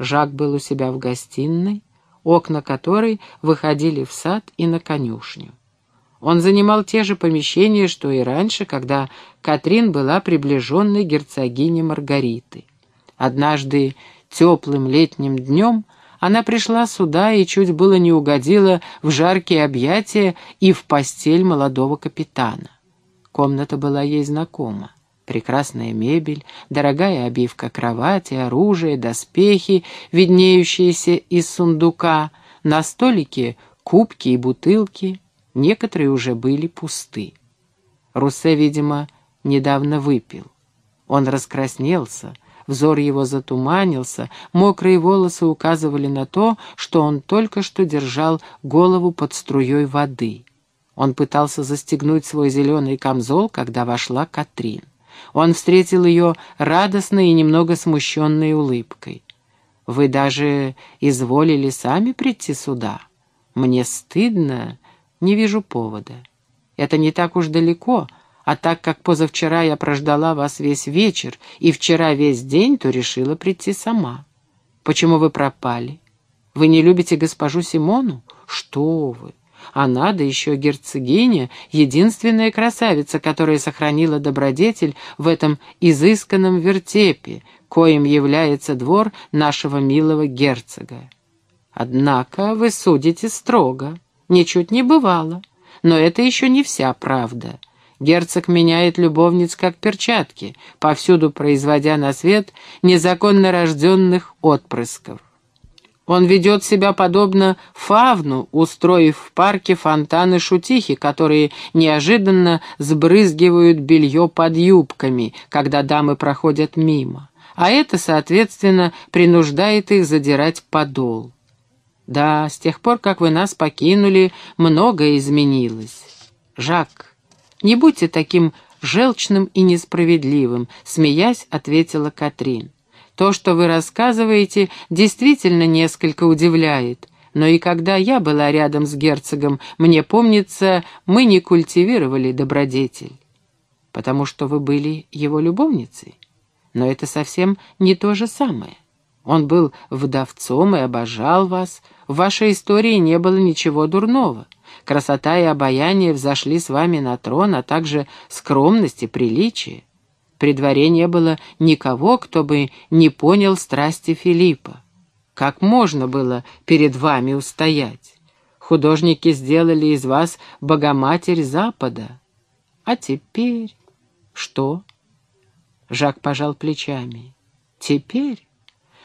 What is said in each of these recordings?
Жак был у себя в гостиной, окна которой выходили в сад и на конюшню. Он занимал те же помещения, что и раньше, когда Катрин была приближенной герцогиней Маргариты. Однажды теплым летним днем она пришла сюда и чуть было не угодила в жаркие объятия и в постель молодого капитана. Комната была ей знакома. Прекрасная мебель, дорогая обивка кровати, оружие, доспехи, виднеющиеся из сундука, на столике кубки и бутылки, некоторые уже были пусты. Руссе, видимо, недавно выпил. Он раскраснелся, взор его затуманился, мокрые волосы указывали на то, что он только что держал голову под струей воды. Он пытался застегнуть свой зеленый камзол, когда вошла Катрин. Он встретил ее радостной и немного смущенной улыбкой. «Вы даже изволили сами прийти сюда? Мне стыдно, не вижу повода. Это не так уж далеко, а так как позавчера я прождала вас весь вечер и вчера весь день, то решила прийти сама. Почему вы пропали? Вы не любите госпожу Симону? Что вы? Она, да еще герцогиня, единственная красавица, которая сохранила добродетель в этом изысканном вертепе, коим является двор нашего милого герцога. Однако вы судите строго, ничуть не бывало, но это еще не вся правда. Герцог меняет любовниц как перчатки, повсюду производя на свет незаконно рожденных отпрысков. Он ведет себя подобно фавну, устроив в парке фонтаны-шутихи, которые неожиданно сбрызгивают белье под юбками, когда дамы проходят мимо. А это, соответственно, принуждает их задирать подол. Да, с тех пор, как вы нас покинули, многое изменилось. Жак, не будьте таким желчным и несправедливым, смеясь, ответила Катрин. То, что вы рассказываете, действительно несколько удивляет. Но и когда я была рядом с герцогом, мне помнится, мы не культивировали добродетель. Потому что вы были его любовницей. Но это совсем не то же самое. Он был вдовцом и обожал вас. В вашей истории не было ничего дурного. Красота и обаяние взошли с вами на трон, а также скромность и приличие. При дворе не было никого, кто бы не понял страсти Филиппа. Как можно было перед вами устоять? Художники сделали из вас Богоматерь Запада. А теперь... Что? Жак пожал плечами. Теперь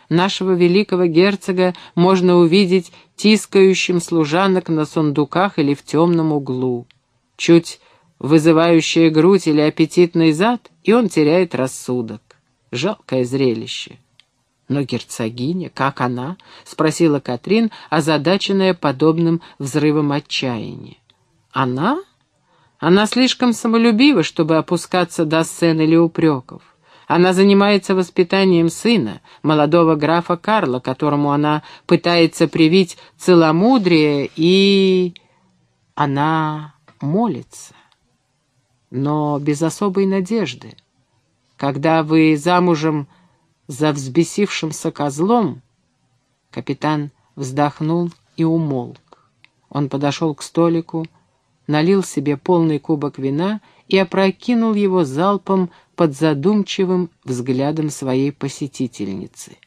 нашего великого герцога можно увидеть тискающим служанок на сундуках или в темном углу. Чуть вызывающая грудь или аппетитный зад, и он теряет рассудок. Жалкое зрелище. «Но герцогиня, как она?» — спросила Катрин, озадаченная подобным взрывом отчаяния. «Она? Она слишком самолюбива, чтобы опускаться до сцен или упреков. Она занимается воспитанием сына, молодого графа Карла, которому она пытается привить целомудрие, и... она молится но без особой надежды. Когда вы замужем за взбесившимся козлом, капитан вздохнул и умолк. Он подошел к столику, налил себе полный кубок вина и опрокинул его залпом под задумчивым взглядом своей посетительницы.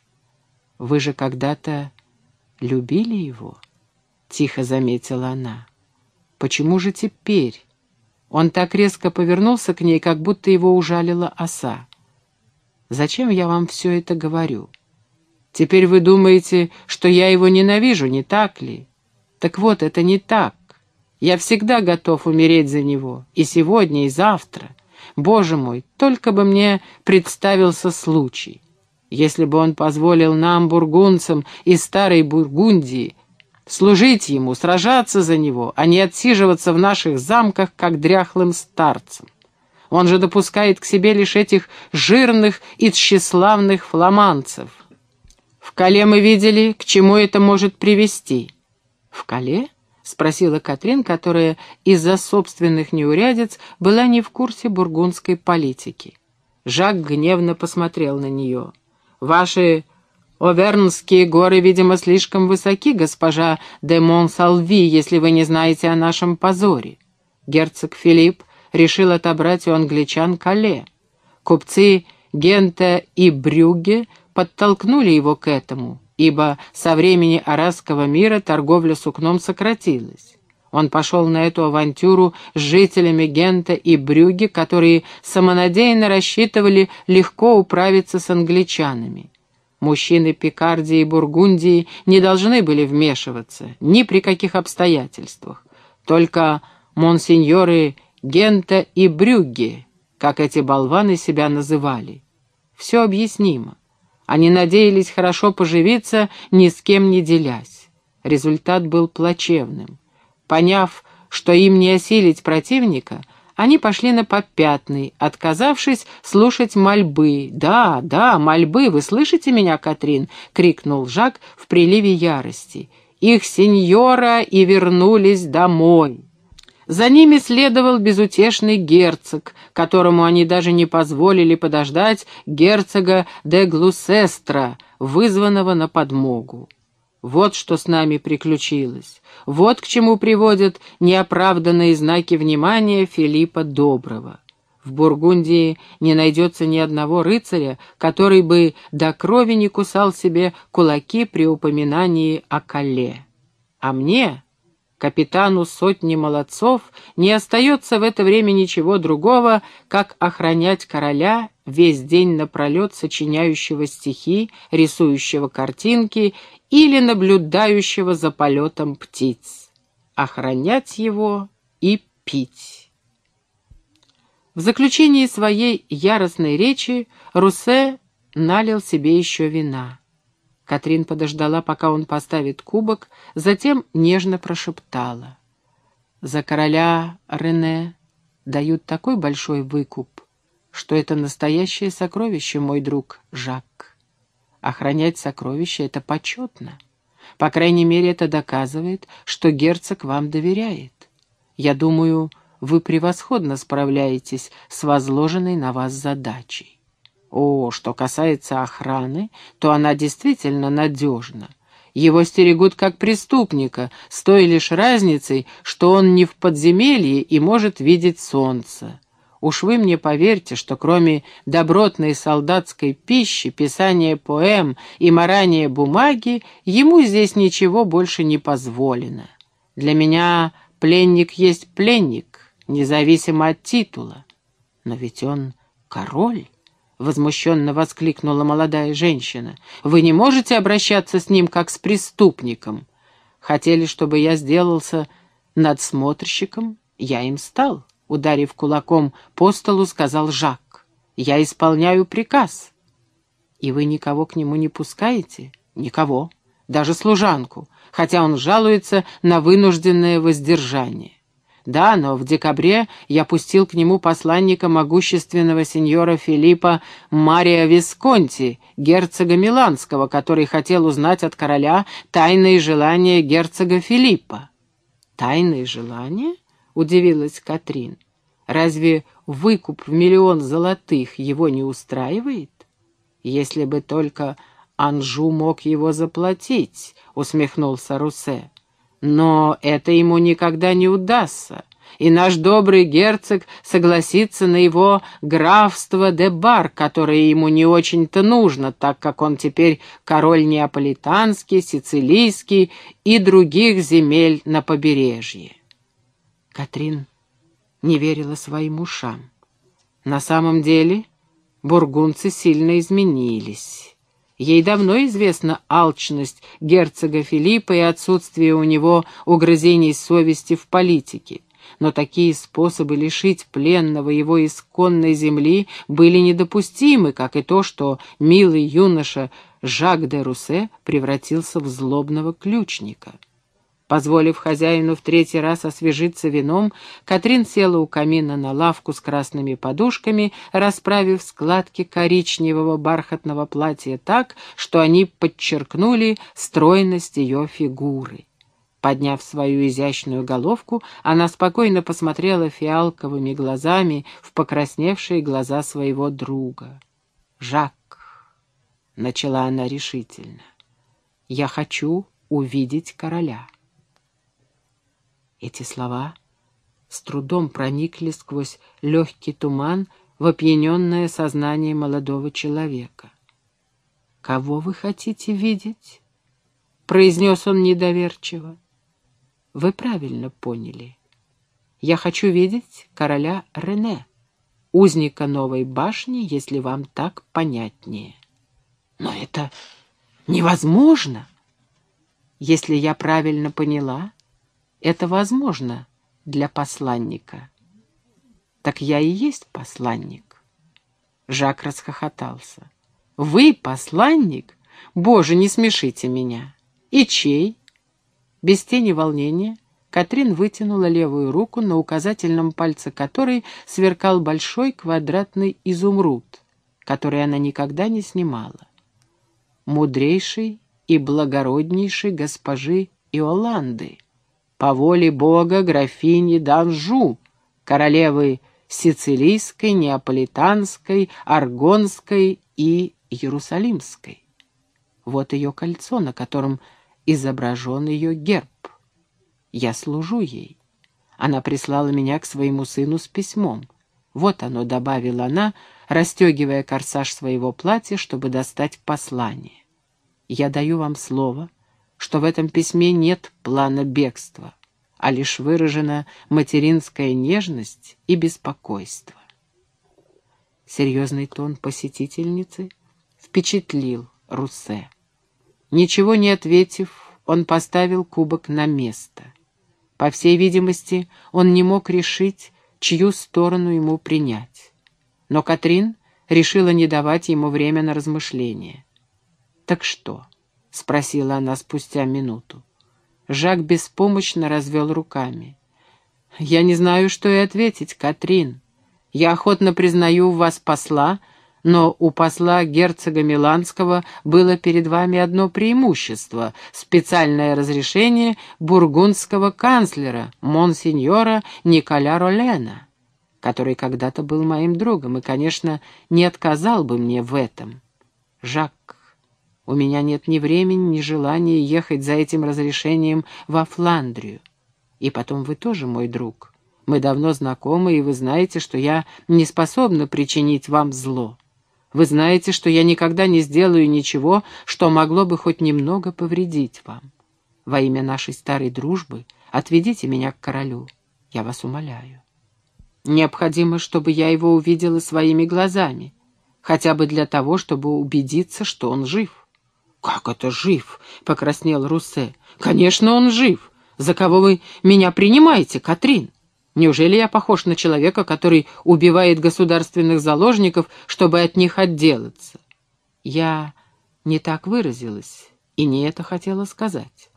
«Вы же когда-то любили его?» — тихо заметила она. «Почему же теперь?» Он так резко повернулся к ней, как будто его ужалила оса. «Зачем я вам все это говорю? Теперь вы думаете, что я его ненавижу, не так ли? Так вот, это не так. Я всегда готов умереть за него, и сегодня, и завтра. Боже мой, только бы мне представился случай. Если бы он позволил нам, бургунцам из старой Бургундии, служить ему, сражаться за него, а не отсиживаться в наших замках, как дряхлым старцем. Он же допускает к себе лишь этих жирных и тщеславных фламанцев. В Кале мы видели, к чему это может привести. В Кале? — спросила Катрин, которая из-за собственных неурядиц была не в курсе бургундской политики. Жак гневно посмотрел на нее. «Ваши Овернские горы, видимо, слишком высоки, госпожа де Монсалви, если вы не знаете о нашем позоре. Герцог Филипп решил отобрать у англичан Кале. Купцы Гента и Брюгге подтолкнули его к этому, ибо со времени Арабского мира торговля сукном сократилась. Он пошел на эту авантюру с жителями Гента и Брюги, которые самонадеянно рассчитывали легко управиться с англичанами. Мужчины Пикардии и Бургундии не должны были вмешиваться ни при каких обстоятельствах. Только монсеньоры Гента и Брюгге, как эти болваны себя называли. Все объяснимо. Они надеялись хорошо поживиться, ни с кем не делясь. Результат был плачевным. Поняв, что им не осилить противника, они пошли на попятный, отказавшись слушать мольбы. «Да, да, мольбы, вы слышите меня, Катрин?» — крикнул Жак в приливе ярости. «Их сеньора и вернулись домой». За ними следовал безутешный герцог, которому они даже не позволили подождать герцога де Глусестра, вызванного на подмогу. Вот что с нами приключилось. Вот к чему приводят неоправданные знаки внимания Филиппа Доброго. В Бургундии не найдется ни одного рыцаря, который бы до крови не кусал себе кулаки при упоминании о Кале. А мне, капитану сотни молодцов, не остается в это время ничего другого, как охранять короля весь день напролет сочиняющего стихи, рисующего картинки или наблюдающего за полетом птиц, охранять его и пить. В заключении своей яростной речи Русе налил себе еще вина. Катрин подождала, пока он поставит кубок, затем нежно прошептала. «За короля Рене дают такой большой выкуп, что это настоящее сокровище, мой друг Жак. Охранять сокровище — это почетно. По крайней мере, это доказывает, что герцог вам доверяет. Я думаю, вы превосходно справляетесь с возложенной на вас задачей. О, что касается охраны, то она действительно надежна. Его стерегут как преступника, с той лишь разницей, что он не в подземелье и может видеть солнце. Уж вы мне поверьте, что кроме добротной солдатской пищи, писания поэм и марания бумаги, ему здесь ничего больше не позволено. Для меня пленник есть пленник, независимо от титула. Но ведь он король. — возмущенно воскликнула молодая женщина. «Вы не можете обращаться с ним, как с преступником. Хотели, чтобы я сделался надсмотрщиком? Я им стал», — ударив кулаком по столу, сказал Жак. «Я исполняю приказ». «И вы никого к нему не пускаете?» «Никого, даже служанку, хотя он жалуется на вынужденное воздержание». Да, но в декабре я пустил к нему посланника могущественного сеньора Филиппа Мария Висконти, герцога Миланского, который хотел узнать от короля тайные желания герцога Филиппа. «Тайные желания?» — удивилась Катрин. «Разве выкуп в миллион золотых его не устраивает? Если бы только Анжу мог его заплатить», — усмехнулся Русе. Но это ему никогда не удастся, и наш добрый герцог согласится на его графство де Бар, которое ему не очень-то нужно, так как он теперь король неаполитанский, сицилийский и других земель на побережье. Катрин не верила своим ушам. На самом деле бургунцы сильно изменились. Ей давно известна алчность герцога Филиппа и отсутствие у него угрызений совести в политике. Но такие способы лишить пленного его исконной земли были недопустимы, как и то, что милый юноша Жак де Русе превратился в злобного ключника. Позволив хозяину в третий раз освежиться вином, Катрин села у камина на лавку с красными подушками, расправив складки коричневого бархатного платья так, что они подчеркнули стройность ее фигуры. Подняв свою изящную головку, она спокойно посмотрела фиалковыми глазами в покрасневшие глаза своего друга. «Жак, начала она решительно. «Я хочу увидеть короля». Эти слова с трудом проникли сквозь легкий туман в опьяненное сознание молодого человека. «Кого вы хотите видеть?» — произнес он недоверчиво. «Вы правильно поняли. Я хочу видеть короля Рене, узника новой башни, если вам так понятнее». «Но это невозможно!» «Если я правильно поняла, это возможно для посланника». «Так я и есть посланник». Жак расхохотался. «Вы посланник? Боже, не смешите меня! И чей?» Без тени волнения Катрин вытянула левую руку, на указательном пальце которой сверкал большой квадратный изумруд, который она никогда не снимала. Мудрейший и благороднейшей госпожи Иоланды, по воле Бога графини Данжу, королевы Сицилийской, Неаполитанской, Аргонской и Иерусалимской. Вот ее кольцо, на котором изображен ее герб. Я служу ей. Она прислала меня к своему сыну с письмом. Вот оно, добавила она, расстегивая корсаж своего платья, чтобы достать послание. Я даю вам слово, что в этом письме нет плана бегства, а лишь выражена материнская нежность и беспокойство. Серьезный тон посетительницы впечатлил Руссе. Ничего не ответив, он поставил кубок на место. По всей видимости, он не мог решить, чью сторону ему принять. Но Катрин решила не давать ему время на размышление. «Так что?» — спросила она спустя минуту. Жак беспомощно развел руками. «Я не знаю, что и ответить, Катрин. Я охотно признаю в вас посла, но у посла герцога Миланского было перед вами одно преимущество — специальное разрешение бургундского канцлера, монсеньора Николя Ролена, который когда-то был моим другом и, конечно, не отказал бы мне в этом. Жак, у меня нет ни времени, ни желания ехать за этим разрешением во Фландрию. И потом вы тоже мой друг. Мы давно знакомы, и вы знаете, что я не способна причинить вам зло. Вы знаете, что я никогда не сделаю ничего, что могло бы хоть немного повредить вам. Во имя нашей старой дружбы отведите меня к королю. Я вас умоляю. Необходимо, чтобы я его увидела своими глазами, хотя бы для того, чтобы убедиться, что он жив. «Как это жив?» — покраснел Руссе. «Конечно, он жив. За кого вы меня принимаете, Катрин?» Неужели я похож на человека, который убивает государственных заложников, чтобы от них отделаться? Я не так выразилась и не это хотела сказать.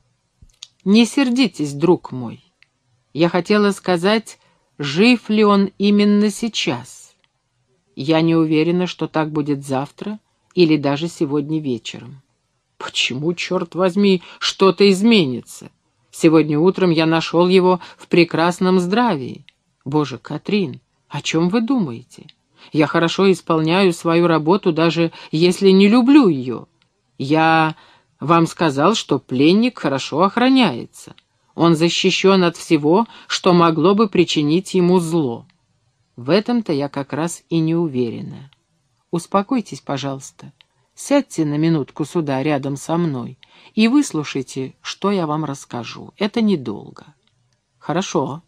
Не сердитесь, друг мой. Я хотела сказать, жив ли он именно сейчас. Я не уверена, что так будет завтра или даже сегодня вечером. Почему, черт возьми, что-то изменится? Сегодня утром я нашел его в прекрасном здравии. Боже, Катрин, о чем вы думаете? Я хорошо исполняю свою работу, даже если не люблю ее. Я вам сказал, что пленник хорошо охраняется. Он защищен от всего, что могло бы причинить ему зло. В этом-то я как раз и не уверена. Успокойтесь, пожалуйста. Сядьте на минутку сюда, рядом со мной, и выслушайте, что я вам расскажу. Это недолго. Хорошо.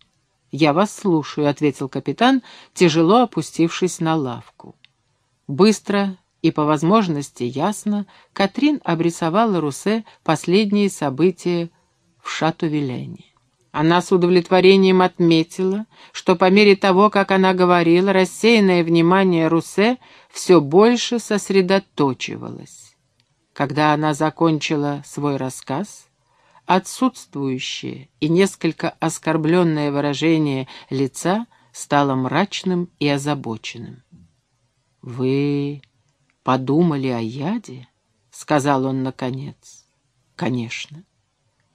Я вас слушаю, — ответил капитан, тяжело опустившись на лавку. Быстро и, по возможности, ясно Катрин обрисовала Русе последние события в Шату-Вилене. Она с удовлетворением отметила, что по мере того, как она говорила, рассеянное внимание Русе все больше сосредоточивалось. Когда она закончила свой рассказ, отсутствующее и несколько оскорбленное выражение лица стало мрачным и озабоченным. «Вы подумали о яде?» — сказал он наконец. «Конечно.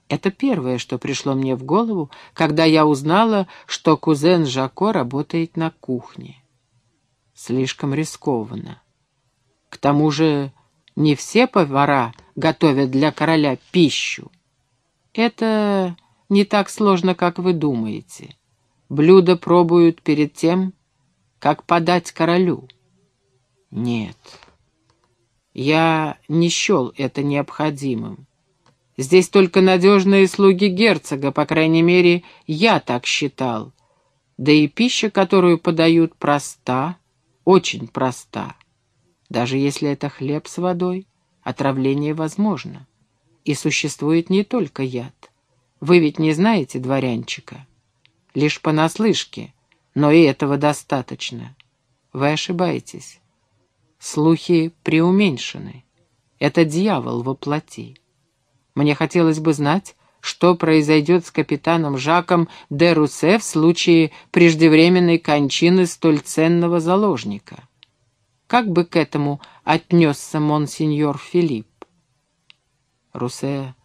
Это первое, что пришло мне в голову, когда я узнала, что кузен Жако работает на кухне. Слишком рискованно. К тому же не все повара готовят для короля пищу. Это не так сложно, как вы думаете. Блюдо пробуют перед тем, как подать королю. Нет, я не счел это необходимым. Здесь только надежные слуги герцога, по крайней мере, я так считал. Да и пища, которую подают, проста, очень проста. Даже если это хлеб с водой, отравление возможно. И существует не только яд. Вы ведь не знаете дворянчика. Лишь понаслышке, но и этого достаточно. Вы ошибаетесь. Слухи преуменьшены. Это дьявол во плоти. Мне хотелось бы знать, что произойдет с капитаном Жаком де Руссе в случае преждевременной кончины столь ценного заложника. Как бы к этому отнесся монсеньор Филипп? Руссе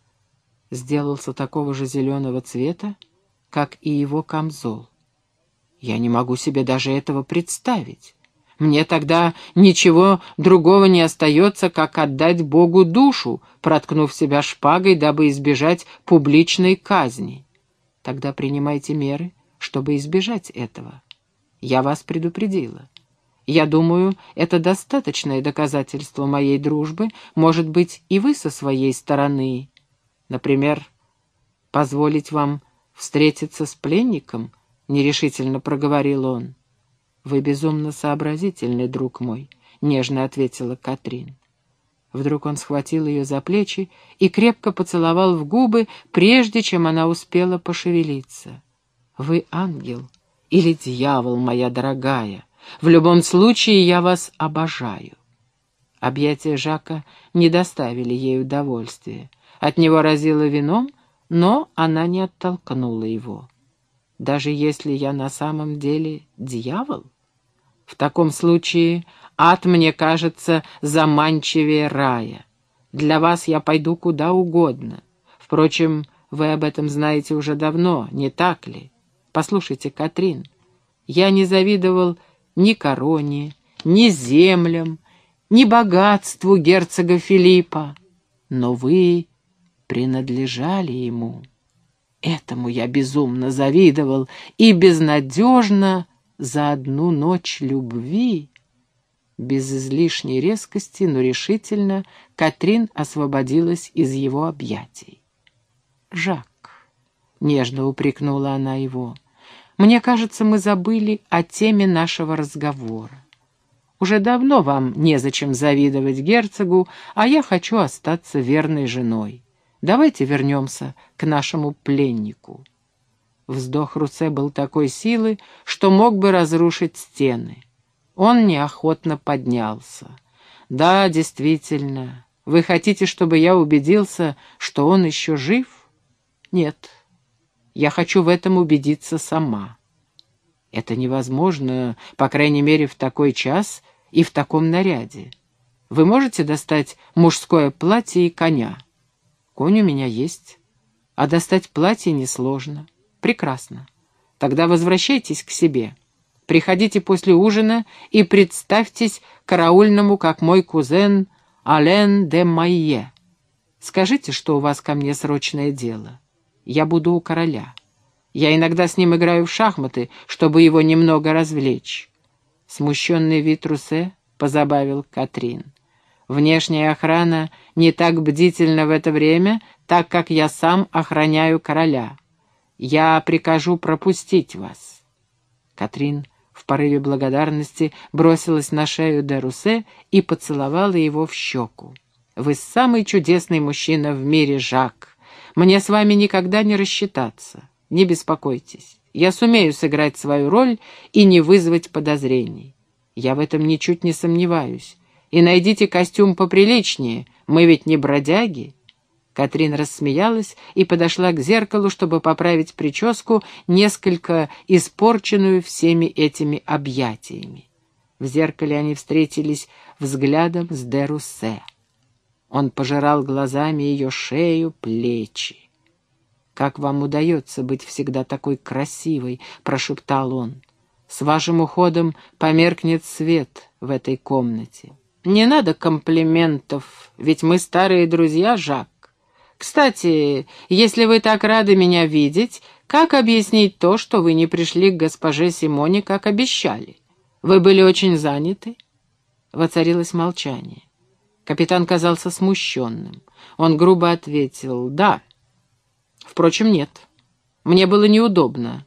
сделался такого же зеленого цвета, как и его камзол. Я не могу себе даже этого представить. Мне тогда ничего другого не остается, как отдать Богу душу, проткнув себя шпагой, дабы избежать публичной казни. Тогда принимайте меры, чтобы избежать этого. Я вас предупредила. Я думаю, это достаточное доказательство моей дружбы, может быть, и вы со своей стороны. Например, позволить вам встретиться с пленником, — нерешительно проговорил он. «Вы безумно сообразительный, друг мой», — нежно ответила Катрин. Вдруг он схватил ее за плечи и крепко поцеловал в губы, прежде чем она успела пошевелиться. «Вы ангел или дьявол, моя дорогая. В любом случае я вас обожаю». Объятия Жака не доставили ей удовольствия. От него разило вином, но она не оттолкнула его. «Даже если я на самом деле дьявол?» В таком случае ад мне кажется заманчивее рая. Для вас я пойду куда угодно. Впрочем, вы об этом знаете уже давно, не так ли? Послушайте, Катрин, я не завидовал ни короне, ни землям, ни богатству герцога Филиппа, но вы принадлежали ему. Этому я безумно завидовал и безнадежно за одну ночь любви. Без излишней резкости, но решительно Катрин освободилась из его объятий. «Жак», — нежно упрекнула она его, — «мне кажется, мы забыли о теме нашего разговора. Уже давно вам незачем завидовать герцогу, а я хочу остаться верной женой. Давайте вернемся к нашему пленнику». Вздох Руце был такой силы, что мог бы разрушить стены. Он неохотно поднялся. «Да, действительно. Вы хотите, чтобы я убедился, что он еще жив?» «Нет. Я хочу в этом убедиться сама». «Это невозможно, по крайней мере, в такой час и в таком наряде. Вы можете достать мужское платье и коня?» «Конь у меня есть, а достать платье несложно». Прекрасно. Тогда возвращайтесь к себе. Приходите после ужина и представьтесь караульному, как мой кузен Ален де Майе. Скажите, что у вас ко мне срочное дело. Я буду у короля. Я иногда с ним играю в шахматы, чтобы его немного развлечь. Смущенный вид Русе позабавил Катрин. Внешняя охрана не так бдительна в это время, так как я сам охраняю короля. Я прикажу пропустить вас». Катрин в порыве благодарности бросилась на шею де Русе и поцеловала его в щеку. «Вы самый чудесный мужчина в мире, Жак. Мне с вами никогда не рассчитаться. Не беспокойтесь. Я сумею сыграть свою роль и не вызвать подозрений. Я в этом ничуть не сомневаюсь. И найдите костюм поприличнее. Мы ведь не бродяги». Катрин рассмеялась и подошла к зеркалу, чтобы поправить прическу, несколько испорченную всеми этими объятиями. В зеркале они встретились взглядом с Деруссе. Он пожирал глазами ее шею, плечи. «Как вам удается быть всегда такой красивой?» — прошептал он. «С вашим уходом померкнет свет в этой комнате. Не надо комплиментов, ведь мы старые друзья, Жак. Кстати, если вы так рады меня видеть, как объяснить то, что вы не пришли к госпоже Симоне, как обещали? Вы были очень заняты?» Воцарилось молчание. Капитан казался смущенным. Он грубо ответил «Да». Впрочем, нет. Мне было неудобно.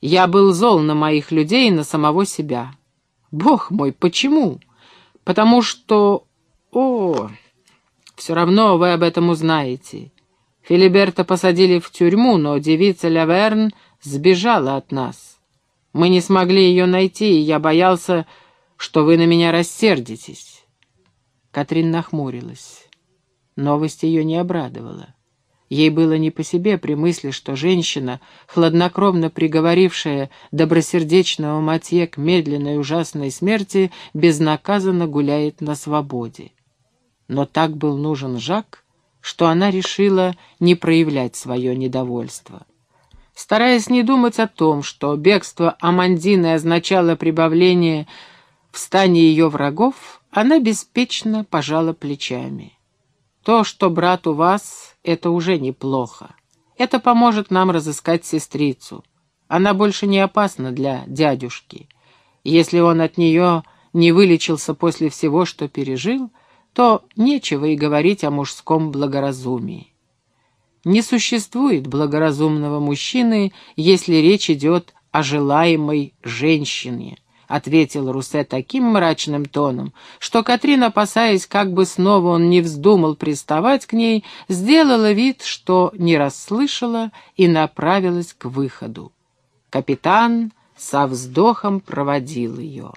Я был зол на моих людей и на самого себя. Бог мой, почему? Потому что... О, все равно вы об этом узнаете. Филиберта посадили в тюрьму, но девица Лаверн сбежала от нас. Мы не смогли ее найти, и я боялся, что вы на меня рассердитесь. Катрин нахмурилась. Новость ее не обрадовала. Ей было не по себе при мысли, что женщина, хладнокровно приговорившая добросердечного Матье к медленной ужасной смерти, безнаказанно гуляет на свободе. Но так был нужен Жак, что она решила не проявлять свое недовольство. Стараясь не думать о том, что бегство Амандины означало прибавление в стане ее врагов, она беспечно пожала плечами. То, что брат у вас, это уже неплохо. Это поможет нам разыскать сестрицу. Она больше не опасна для дядюшки. Если он от нее не вылечился после всего, что пережил, то нечего и говорить о мужском благоразумии. Не существует благоразумного мужчины, если речь идет о желаемой женщине —— ответил Русе таким мрачным тоном, что Катрин, опасаясь, как бы снова он не вздумал приставать к ней, сделала вид, что не расслышала и направилась к выходу. Капитан со вздохом проводил ее.